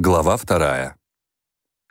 Глава вторая.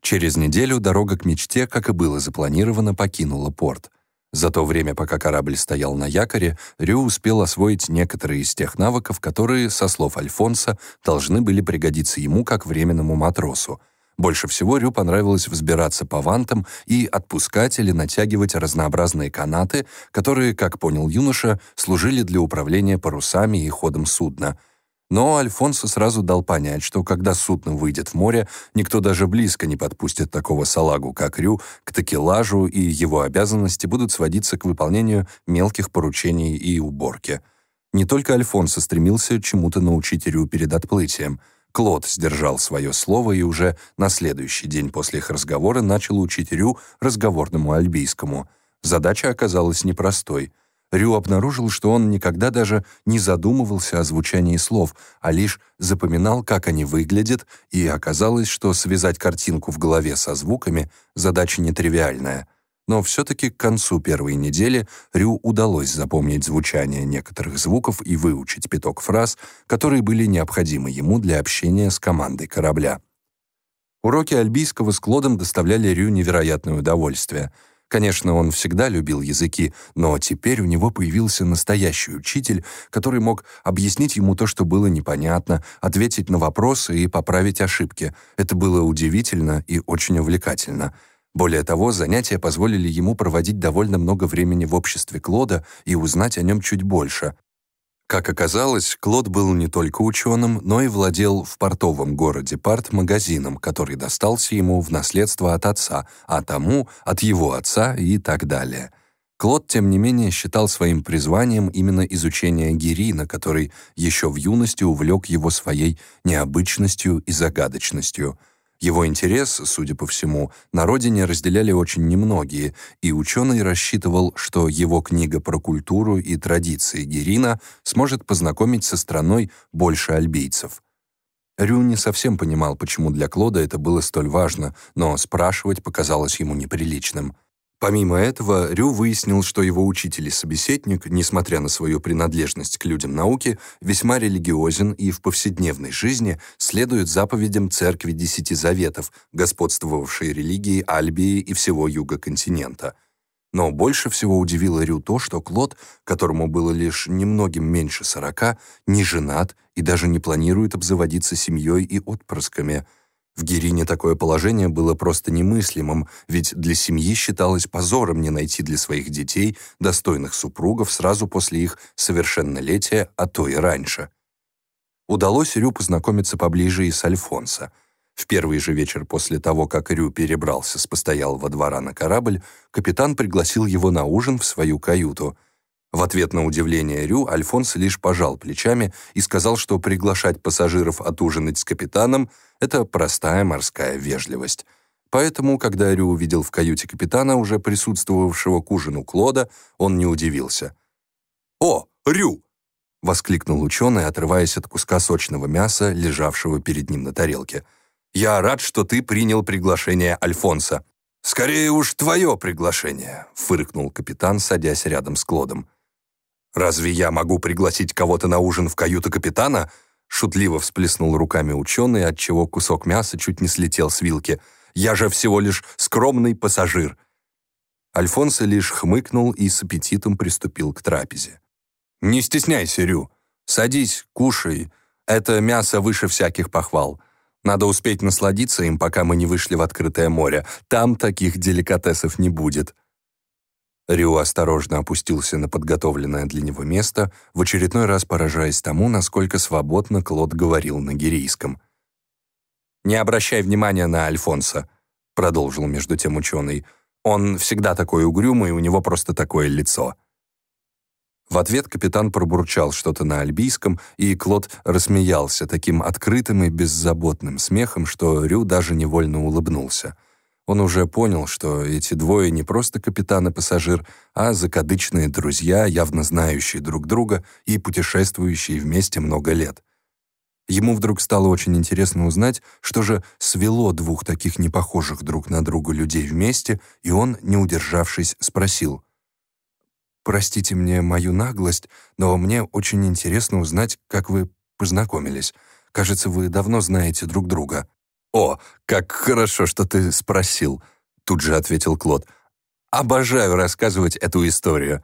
Через неделю дорога к мечте, как и было запланировано, покинула порт. За то время, пока корабль стоял на якоре, Рю успел освоить некоторые из тех навыков, которые, со слов Альфонса, должны были пригодиться ему как временному матросу. Больше всего Рю понравилось взбираться по вантам и отпускать или натягивать разнообразные канаты, которые, как понял юноша, служили для управления парусами и ходом судна — но Альфонсо сразу дал понять, что когда судно выйдет в море, никто даже близко не подпустит такого салагу, как Рю, к такелажу, и его обязанности будут сводиться к выполнению мелких поручений и уборки. Не только Альфонсо стремился чему-то научить Рю перед отплытием. Клод сдержал свое слово и уже на следующий день после их разговора начал учить Рю разговорному альбийскому. Задача оказалась непростой — Рю обнаружил, что он никогда даже не задумывался о звучании слов, а лишь запоминал, как они выглядят, и оказалось, что связать картинку в голове со звуками — задача нетривиальная. Но все-таки к концу первой недели Рю удалось запомнить звучание некоторых звуков и выучить пяток фраз, которые были необходимы ему для общения с командой корабля. Уроки альбийского с Клодом доставляли Рю невероятное удовольствие — Конечно, он всегда любил языки, но теперь у него появился настоящий учитель, который мог объяснить ему то, что было непонятно, ответить на вопросы и поправить ошибки. Это было удивительно и очень увлекательно. Более того, занятия позволили ему проводить довольно много времени в обществе Клода и узнать о нем чуть больше. Как оказалось, Клод был не только ученым, но и владел в портовом городе Парт магазином, который достался ему в наследство от отца, а тому — от его отца и так далее. Клод, тем не менее, считал своим призванием именно изучение Герина, который еще в юности увлек его своей необычностью и загадочностью — его интерес, судя по всему, на родине разделяли очень немногие, и ученый рассчитывал, что его книга про культуру и традиции Герина сможет познакомить со страной больше альбийцев. Рю не совсем понимал, почему для Клода это было столь важно, но спрашивать показалось ему неприличным — Помимо этого, Рю выяснил, что его учитель и собеседник, несмотря на свою принадлежность к людям науки, весьма религиозен и в повседневной жизни следует заповедям Церкви Десяти Заветов, господствовавшей религии Альбии и всего юга континента. Но больше всего удивило Рю то, что Клод, которому было лишь немногим меньше сорока, не женат и даже не планирует обзаводиться семьей и отпрысками – в Гирине такое положение было просто немыслимым, ведь для семьи считалось позором не найти для своих детей достойных супругов сразу после их совершеннолетия, а то и раньше. Удалось Рю познакомиться поближе и с Альфонсо. В первый же вечер после того, как Рю перебрался с постоялого двора на корабль, капитан пригласил его на ужин в свою каюту — в ответ на удивление Рю Альфонс лишь пожал плечами и сказал, что приглашать пассажиров отужинать с капитаном — это простая морская вежливость. Поэтому, когда Рю увидел в каюте капитана, уже присутствовавшего к ужину Клода, он не удивился. «О, Рю!» — воскликнул ученый, отрываясь от куска сочного мяса, лежавшего перед ним на тарелке. «Я рад, что ты принял приглашение Альфонса». «Скорее уж твое приглашение», — фыркнул капитан, садясь рядом с Клодом. «Разве я могу пригласить кого-то на ужин в каюту капитана?» Шутливо всплеснул руками ученый, отчего кусок мяса чуть не слетел с вилки. «Я же всего лишь скромный пассажир!» Альфонсо лишь хмыкнул и с аппетитом приступил к трапезе. «Не стесняйся, Рю. Садись, кушай. Это мясо выше всяких похвал. Надо успеть насладиться им, пока мы не вышли в открытое море. Там таких деликатесов не будет». Рио осторожно опустился на подготовленное для него место, в очередной раз поражаясь тому, насколько свободно Клод говорил на гирийском. «Не обращай внимания на Альфонса», — продолжил между тем ученый. «Он всегда такой угрюмый, у него просто такое лицо». В ответ капитан пробурчал что-то на альбийском, и Клод рассмеялся таким открытым и беззаботным смехом, что Рю даже невольно улыбнулся — он уже понял, что эти двое не просто капитан и пассажир, а закадычные друзья, явно знающие друг друга и путешествующие вместе много лет. Ему вдруг стало очень интересно узнать, что же свело двух таких непохожих друг на друга людей вместе, и он, не удержавшись, спросил. «Простите мне мою наглость, но мне очень интересно узнать, как вы познакомились. Кажется, вы давно знаете друг друга». «О, как хорошо, что ты спросил», — тут же ответил Клод. «Обожаю рассказывать эту историю».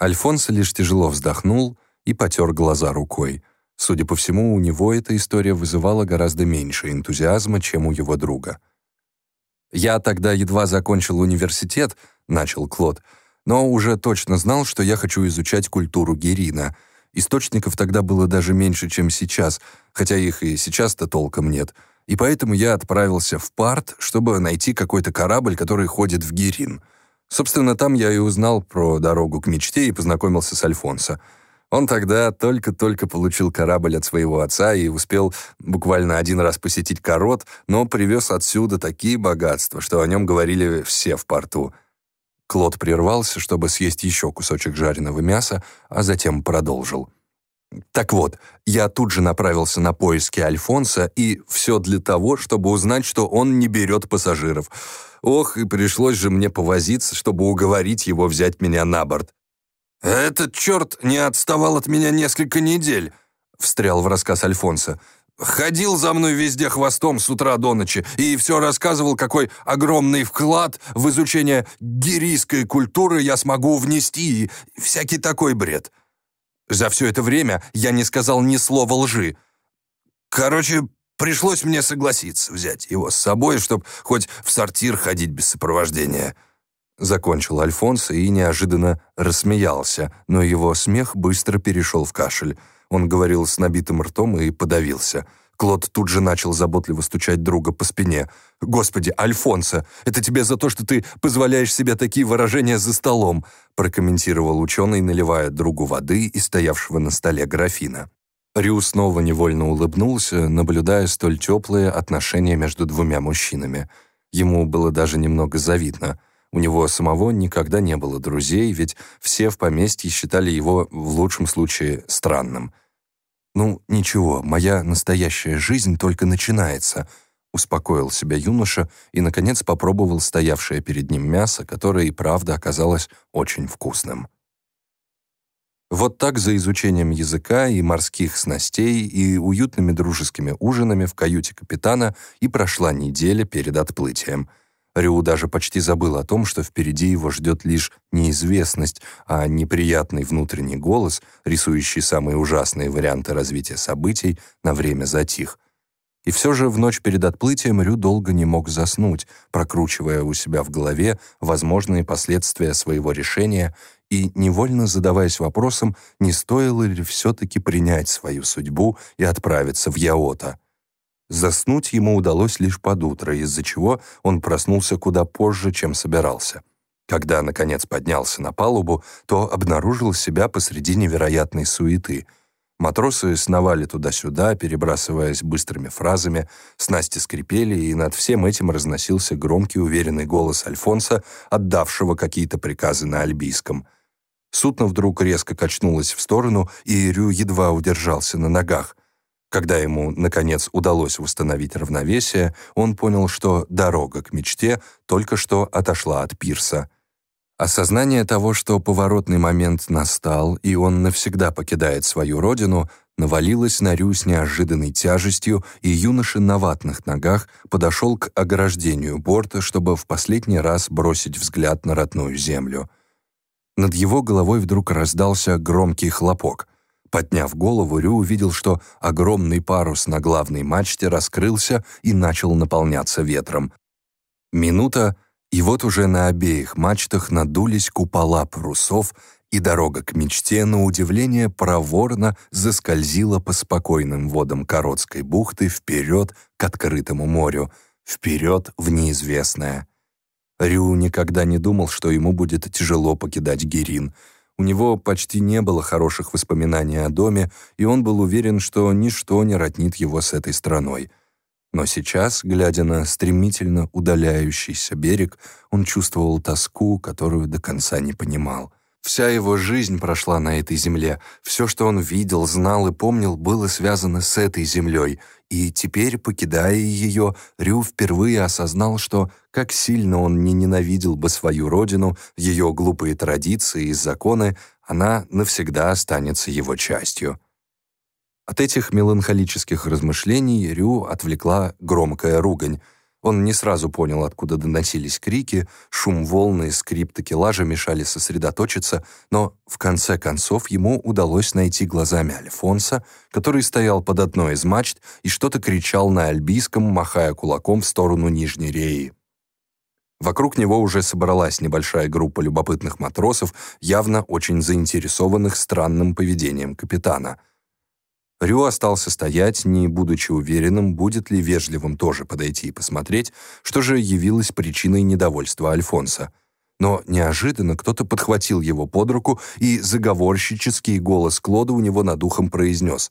Альфонсо лишь тяжело вздохнул и потер глаза рукой. Судя по всему, у него эта история вызывала гораздо меньше энтузиазма, чем у его друга. «Я тогда едва закончил университет», — начал Клод, «но уже точно знал, что я хочу изучать культуру Герина. Источников тогда было даже меньше, чем сейчас, хотя их и сейчас-то толком нет. И поэтому я отправился в Парт, чтобы найти какой-то корабль, который ходит в Герин. Собственно, там я и узнал про дорогу к мечте и познакомился с Альфонсо. Он тогда только-только получил корабль от своего отца и успел буквально один раз посетить Корот, но привез отсюда такие богатства, что о нем говорили все в порту. Клод прервался, чтобы съесть еще кусочек жареного мяса, а затем продолжил. Так вот, я тут же направился на поиски Альфонса, и все для того, чтобы узнать, что он не берет пассажиров. Ох, и пришлось же мне повозиться, чтобы уговорить его взять меня на борт. «Этот черт не отставал от меня несколько недель», — встрял в рассказ Альфонса. «Ходил за мной везде хвостом с утра до ночи и все рассказывал, какой огромный вклад в изучение гирийской культуры я смогу внести и всякий такой бред. За все это время я не сказал ни слова лжи. Короче, пришлось мне согласиться взять его с собой, чтобы хоть в сортир ходить без сопровождения». Закончил Альфонс и неожиданно рассмеялся, но его смех быстро перешел в кашель. Он говорил с набитым ртом и подавился. Клод тут же начал заботливо стучать друга по спине. «Господи, Альфонсо, это тебе за то, что ты позволяешь себе такие выражения за столом», прокомментировал ученый, наливая другу воды из стоявшего на столе графина. Рю снова невольно улыбнулся, наблюдая столь теплые отношения между двумя мужчинами. Ему было даже немного завидно – у него самого никогда не было друзей, ведь все в поместье считали его, в лучшем случае, странным. «Ну, ничего, моя настоящая жизнь только начинается», успокоил себя юноша и, наконец, попробовал стоявшее перед ним мясо, которое и правда оказалось очень вкусным. Вот так за изучением языка и морских снастей и уютными дружескими ужинами в каюте капитана и прошла неделя перед отплытием — Рю даже почти забыл о том, что впереди его ждет лишь неизвестность, а неприятный внутренний голос, рисующий самые ужасные варианты развития событий, на время затих. И все же в ночь перед отплытием Рю долго не мог заснуть, прокручивая у себя в голове возможные последствия своего решения и невольно задаваясь вопросом, не стоило ли все-таки принять свою судьбу и отправиться в Яота. Заснуть ему удалось лишь под утро, из-за чего он проснулся куда позже, чем собирался. Когда, наконец, поднялся на палубу, то обнаружил себя посреди невероятной суеты. Матросы сновали туда-сюда, перебрасываясь быстрыми фразами, снасти скрипели, и над всем этим разносился громкий уверенный голос Альфонса, отдавшего какие-то приказы на альбийском. Судно вдруг резко качнулось в сторону, и Рю едва удержался на ногах. Когда ему, наконец, удалось восстановить равновесие, он понял, что дорога к мечте только что отошла от пирса. Осознание того, что поворотный момент настал, и он навсегда покидает свою родину, навалилось на Рю с неожиданной тяжестью, и юноша на ватных ногах подошел к ограждению борта, чтобы в последний раз бросить взгляд на родную землю. Над его головой вдруг раздался громкий хлопок. Подняв голову, Рю увидел, что огромный парус на главной мачте раскрылся и начал наполняться ветром. Минута, и вот уже на обеих мачтах надулись купола парусов, и дорога к мечте, на удивление, проворно заскользила по спокойным водам Коротской бухты вперед к открытому морю, вперед в неизвестное. Рю никогда не думал, что ему будет тяжело покидать Герин — у него почти не было хороших воспоминаний о доме, и он был уверен, что ничто не роднит его с этой страной. Но сейчас, глядя на стремительно удаляющийся берег, он чувствовал тоску, которую до конца не понимал. Вся его жизнь прошла на этой земле. Все, что он видел, знал и помнил, было связано с этой землей. И теперь, покидая ее, Рю впервые осознал, что, как сильно он не ненавидел бы свою родину, ее глупые традиции и законы, она навсегда останется его частью. От этих меланхолических размышлений Рю отвлекла громкая ругань. Он не сразу понял, откуда доносились крики, шум волны и скрип такелажа мешали сосредоточиться, но в конце концов ему удалось найти глазами Альфонса, который стоял под одной из мачт и что-то кричал на альбийском, махая кулаком в сторону Нижней Реи. Вокруг него уже собралась небольшая группа любопытных матросов, явно очень заинтересованных странным поведением капитана — Рю остался стоять, не будучи уверенным, будет ли вежливым тоже подойти и посмотреть, что же явилось причиной недовольства Альфонса. Но неожиданно кто-то подхватил его под руку, и заговорщический голос Клода у него над ухом произнес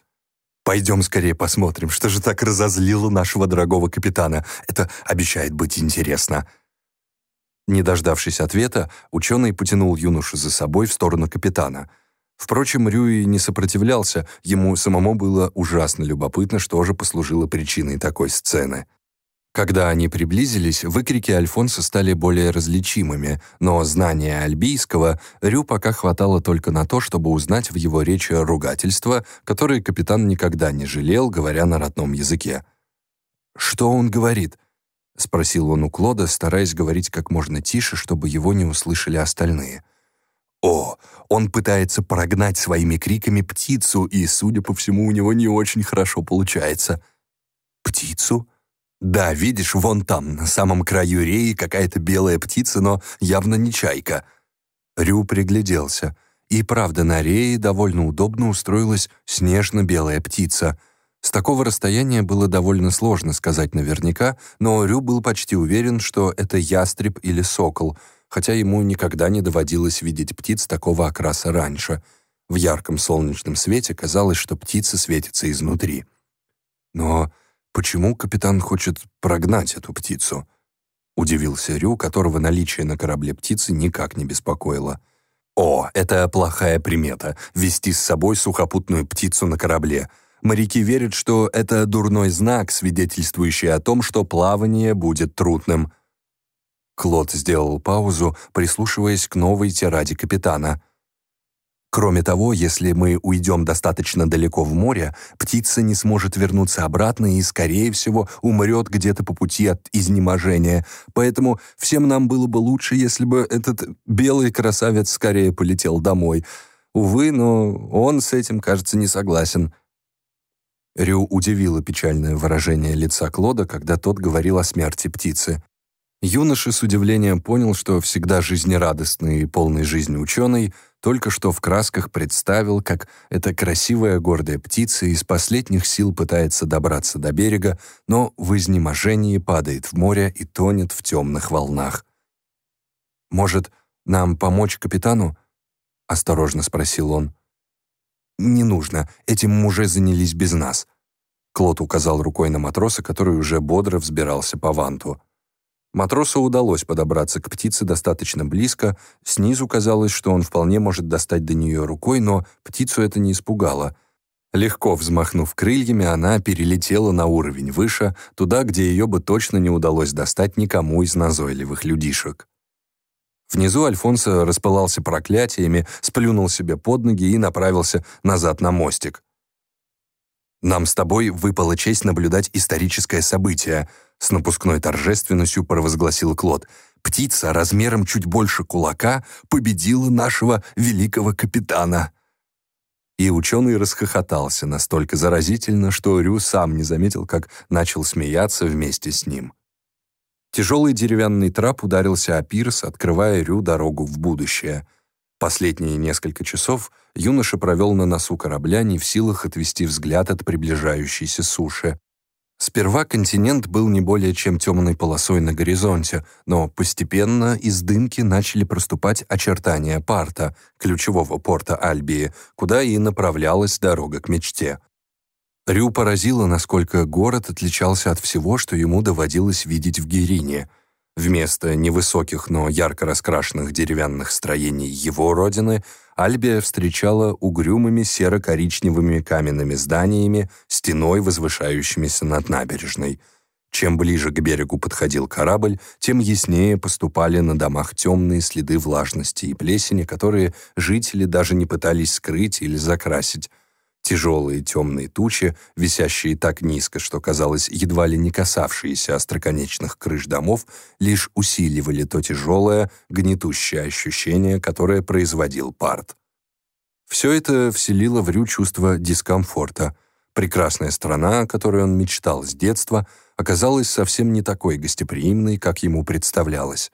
«Пойдем скорее посмотрим, что же так разозлило нашего дорогого капитана. Это обещает быть интересно». Не дождавшись ответа, ученый потянул юношу за собой в сторону капитана — Впрочем, Рюи не сопротивлялся, ему самому было ужасно любопытно, что же послужило причиной такой сцены. Когда они приблизились, выкрики Альфонса стали более различимыми, но знания альбийского Рю пока хватало только на то, чтобы узнать в его речи ругательства, которые капитан никогда не жалел, говоря на родном языке. «Что он говорит?» — спросил он у Клода, стараясь говорить как можно тише, чтобы его не услышали остальные. О, он пытается прогнать своими криками птицу, и, судя по всему, у него не очень хорошо получается. Птицу? Да, видишь, вон там, на самом краю реи, какая-то белая птица, но явно не чайка. Рю пригляделся. И правда, на рее довольно удобно устроилась снежно-белая птица. С такого расстояния было довольно сложно сказать наверняка, но Рю был почти уверен, что это ястреб или сокол — хотя ему никогда не доводилось видеть птиц такого окраса раньше. В ярком солнечном свете казалось, что птица светится изнутри. Но почему капитан хочет прогнать эту птицу? Удивился Рю, которого наличие на корабле птицы никак не беспокоило. О, это плохая примета — вести с собой сухопутную птицу на корабле. Моряки верят, что это дурной знак, свидетельствующий о том, что плавание будет трудным. Клод сделал паузу, прислушиваясь к новой тираде капитана. Кроме того, если мы уйдем достаточно далеко в море, птица не сможет вернуться обратно и, скорее всего, умрет где-то по пути от изнеможения. Поэтому всем нам было бы лучше, если бы этот белый красавец скорее полетел домой. Увы, но он с этим, кажется, не согласен. Рю удивило печальное выражение лица Клода, когда тот говорил о смерти птицы. Юноша с удивлением понял, что всегда жизнерадостный и полный жизни ученый только что в красках представил, как эта красивая гордая птица из последних сил пытается добраться до берега, но в изнеможении падает в море и тонет в темных волнах. «Может, нам помочь капитану?» — осторожно спросил он. «Не нужно, этим уже занялись без нас». Клод указал рукой на матроса, который уже бодро взбирался по ванту. Матросу удалось подобраться к птице достаточно близко, снизу казалось, что он вполне может достать до нее рукой, но птицу это не испугало. Легко взмахнув крыльями, она перелетела на уровень выше, туда, где ее бы точно не удалось достать никому из назойливых людишек. Внизу Альфонсо распылался проклятиями, сплюнул себе под ноги и направился назад на мостик. «Нам с тобой выпала честь наблюдать историческое событие», с напускной торжественностью провозгласил Клод. «Птица размером чуть больше кулака победила нашего великого капитана». И ученый расхохотался настолько заразительно, что Рю сам не заметил, как начал смеяться вместе с ним. Тяжелый деревянный трап ударился о пирс, открывая Рю дорогу в будущее. Последние несколько часов юноша провел на носу корабля, не в силах отвести взгляд от приближающейся суши. Сперва континент был не более чем темной полосой на горизонте, но постепенно из дымки начали проступать очертания Парта, ключевого порта Альбии, куда и направлялась дорога к мечте. Рю поразило, насколько город отличался от всего, что ему доводилось видеть в Герине — Вместо невысоких, но ярко раскрашенных деревянных строений его родины Альбия встречала угрюмыми серо-коричневыми каменными зданиями, стеной, возвышающимися над набережной. Чем ближе к берегу подходил корабль, тем яснее поступали на домах темные следы влажности и плесени, которые жители даже не пытались скрыть или закрасить. Тяжелые темные тучи, висящие так низко, что казалось едва ли не касавшиеся остроконечных крыш домов, лишь усиливали то тяжелое, гнетущее ощущение, которое производил парт. Все это вселило в Рю чувство дискомфорта. Прекрасная страна, о которой он мечтал с детства, оказалась совсем не такой гостеприимной, как ему представлялось.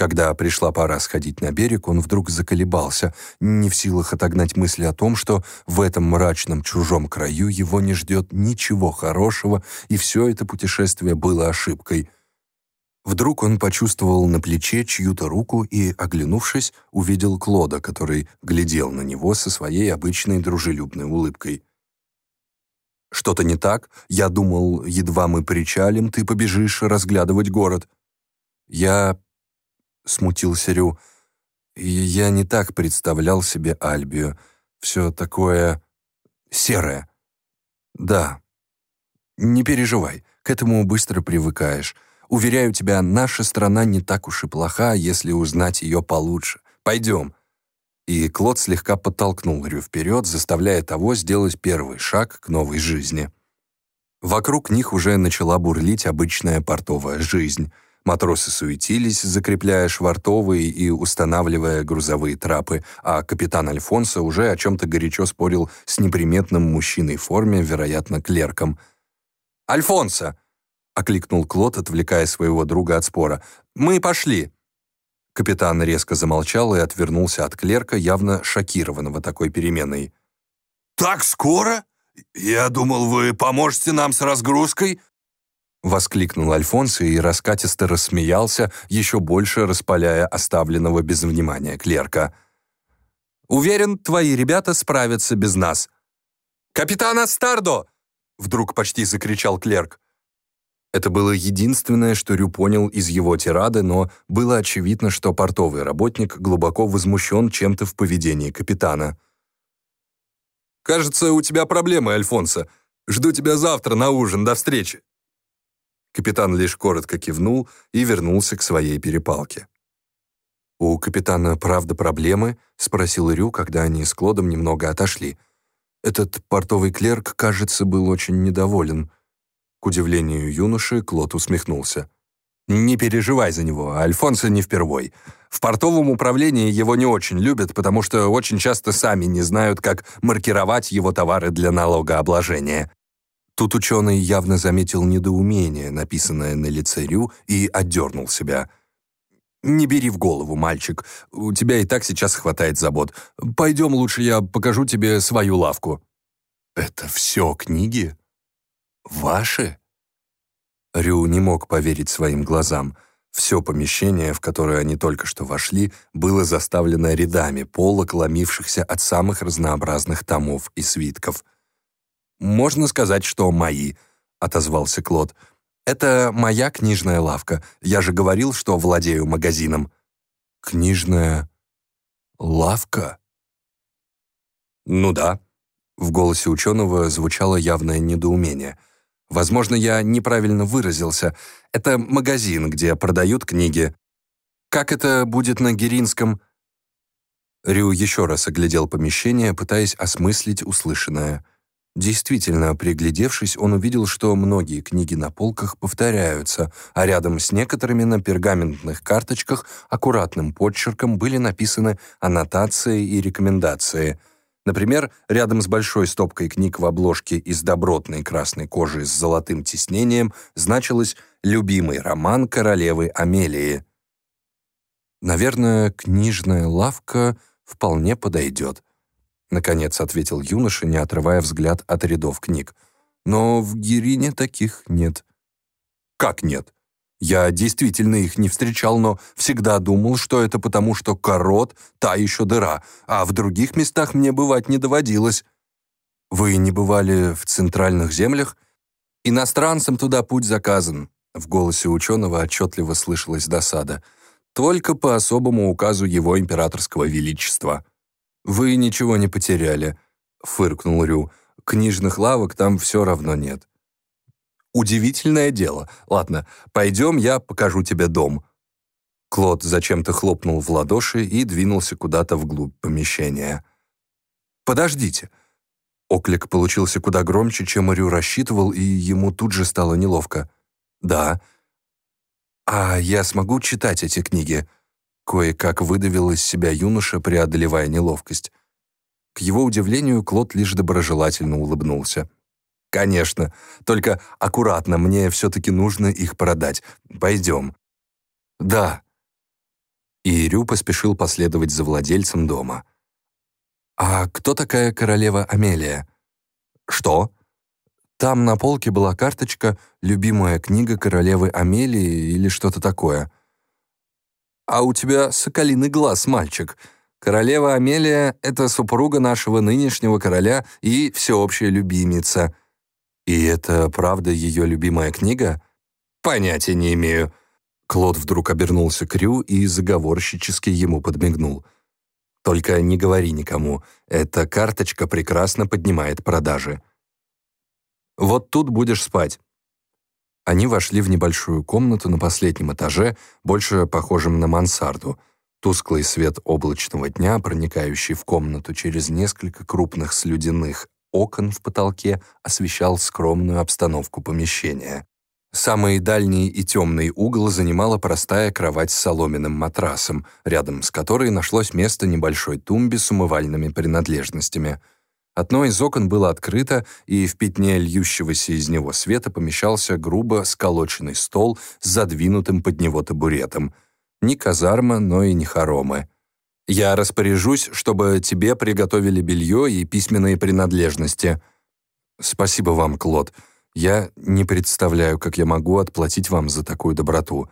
Когда пришла пора сходить на берег, он вдруг заколебался, не в силах отогнать мысли о том, что в этом мрачном чужом краю его не ждет ничего хорошего, и все это путешествие было ошибкой. Вдруг он почувствовал на плече чью-то руку и, оглянувшись, увидел Клода, который глядел на него со своей обычной дружелюбной улыбкой. «Что-то не так? Я думал, едва мы причалим, ты побежишь разглядывать город». «Я — смутился Рю. «Я не так представлял себе Альбию. Все такое... серое». «Да. Не переживай, к этому быстро привыкаешь. Уверяю тебя, наша страна не так уж и плоха, если узнать ее получше. Пойдем». И Клод слегка подтолкнул Рю вперед, заставляя того сделать первый шаг к новой жизни. Вокруг них уже начала бурлить обычная портовая жизнь — Матросы суетились, закрепляя швартовые и устанавливая грузовые трапы, а капитан Альфонсо уже о чем-то горячо спорил с неприметным мужчиной в форме, вероятно, клерком. «Альфонсо!» — окликнул Клод, отвлекая своего друга от спора. «Мы пошли!» Капитан резко замолчал и отвернулся от клерка, явно шокированного такой переменой. «Так скоро? Я думал, вы поможете нам с разгрузкой?» — воскликнул Альфонсо и раскатисто рассмеялся, еще больше распаляя оставленного без внимания клерка. «Уверен, твои ребята справятся без нас». «Капитан Астардо!» — вдруг почти закричал клерк. Это было единственное, что Рю понял из его тирады, но было очевидно, что портовый работник глубоко возмущен чем-то в поведении капитана. «Кажется, у тебя проблемы, Альфонсо. Жду тебя завтра на ужин. До встречи!» Капитан лишь коротко кивнул и вернулся к своей перепалке. «У капитана правда проблемы?» — спросил Рю, когда они с Клодом немного отошли. Этот портовый клерк, кажется, был очень недоволен. К удивлению юноши, Клод усмехнулся. «Не переживай за него, Альфонсо не впервой. В портовом управлении его не очень любят, потому что очень часто сами не знают, как маркировать его товары для налогообложения. Тут ученый явно заметил недоумение, написанное на лице Рю, и отдернул себя. «Не бери в голову, мальчик. У тебя и так сейчас хватает забот. Пойдем лучше я покажу тебе свою лавку». «Это все книги? Ваши?» Рю не мог поверить своим глазам. Все помещение, в которое они только что вошли, было заставлено рядами полок, ломившихся от самых разнообразных томов и свитков — «Можно сказать, что мои», — отозвался Клод. «Это моя книжная лавка. Я же говорил, что владею магазином». «Книжная лавка?» «Ну да». В голосе ученого звучало явное недоумение. «Возможно, я неправильно выразился. Это магазин, где продают книги. Как это будет на Геринском?» Рю еще раз оглядел помещение, пытаясь осмыслить услышанное. Действительно, приглядевшись, он увидел, что многие книги на полках повторяются, а рядом с некоторыми на пергаментных карточках аккуратным подчерком были написаны аннотации и рекомендации. Например, рядом с большой стопкой книг в обложке из добротной красной кожи с золотым тиснением значилось «Любимый роман королевы Амелии». Наверное, книжная лавка вполне подойдет. Наконец ответил юноша, не отрывая взгляд от рядов книг. Но в Гирине таких нет. Как нет? Я действительно их не встречал, но всегда думал, что это потому, что корот — та еще дыра, а в других местах мне бывать не доводилось. Вы не бывали в центральных землях? Иностранцам туда путь заказан. В голосе ученого отчетливо слышалась досада. Только по особому указу его императорского величества. «Вы ничего не потеряли», — фыркнул Рю. «Книжных лавок там все равно нет». «Удивительное дело. Ладно, пойдем, я покажу тебе дом». Клод зачем-то хлопнул в ладоши и двинулся куда-то вглубь помещения. «Подождите. Оклик получился куда громче, чем Рю рассчитывал, и ему тут же стало неловко. «Да». «А я смогу читать эти книги?» Кое-как выдавил из себя юноша, преодолевая неловкость. К его удивлению, Клод лишь доброжелательно улыбнулся. «Конечно, только аккуратно, мне все-таки нужно их продать. Пойдем». «Да». И Рю поспешил последовать за владельцем дома. «А кто такая королева Амелия?» «Что?» Там на полке была карточка «Любимая книга королевы Амелии» или что-то такое. «А у тебя соколиный глаз, мальчик. Королева Амелия — это супруга нашего нынешнего короля и всеобщая любимица. И это правда ее любимая книга? Понятия не имею. Клод вдруг обернулся к Рю и заговорщически ему подмигнул. Только не говори никому, эта карточка прекрасно поднимает продажи. Вот тут будешь спать. Они вошли в небольшую комнату на последнем этаже, больше похожем на мансарду. Тусклый свет облачного дня, проникающий в комнату через несколько крупных слюдяных окон в потолке освещал скромную обстановку помещения. Самый дальний и темный угол занимала простая кровать с соломенным матрасом, рядом с которой нашлось место небольшой тумбе с умывальными принадлежностями. Одно из окон было открыто, и в пятне льющегося из него света помещался грубо сколоченный стол с задвинутым под него табуретом. Ни казарма, но и не хоромы. Я распоряжусь, чтобы тебе приготовили белье и письменные принадлежности. Спасибо вам, Клод. Я не представляю, как я могу отплатить вам за такую доброту.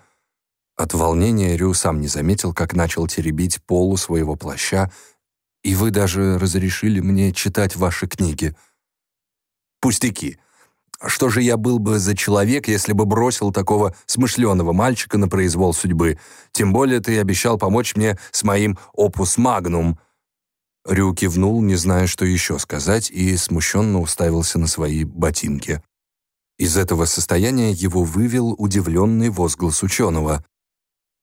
От волнения Рю сам не заметил, как начал теребить полу своего плаща, и вы даже разрешили мне читать ваши книги. Пустяки. Что же я был бы за человек, если бы бросил такого смышленого мальчика на произвол судьбы? Тем более ты обещал помочь мне с моим «опус магнум». Рю кивнул, не зная, что еще сказать, и смущенно уставился на свои ботинки. Из этого состояния его вывел удивленный возглас ученого.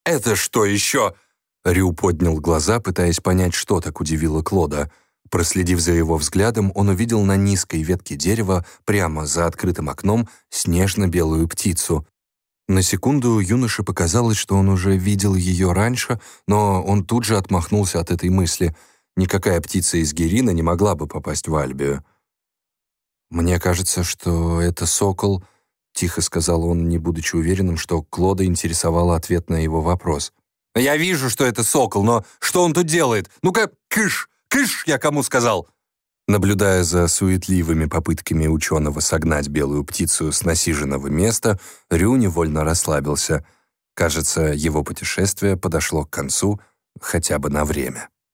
«Это что еще?» Рю поднял глаза, пытаясь понять, что так удивило Клода — Проследив за его взглядом, он увидел на низкой ветке дерева, прямо за открытым окном, снежно-белую птицу. На секунду юноше показалось, что он уже видел ее раньше, но он тут же отмахнулся от этой мысли. Никакая птица из Герина не могла бы попасть в Альбию. «Мне кажется, что это сокол», — тихо сказал он, не будучи уверенным, что Клода интересовал ответ на его вопрос. «Я вижу, что это сокол, но что он тут делает? Ну-ка, кыш!» «Кыш, я кому сказал!» Наблюдая за суетливыми попытками ученого согнать белую птицу с насиженного места, Рю невольно расслабился. Кажется, его путешествие подошло к концу хотя бы на время.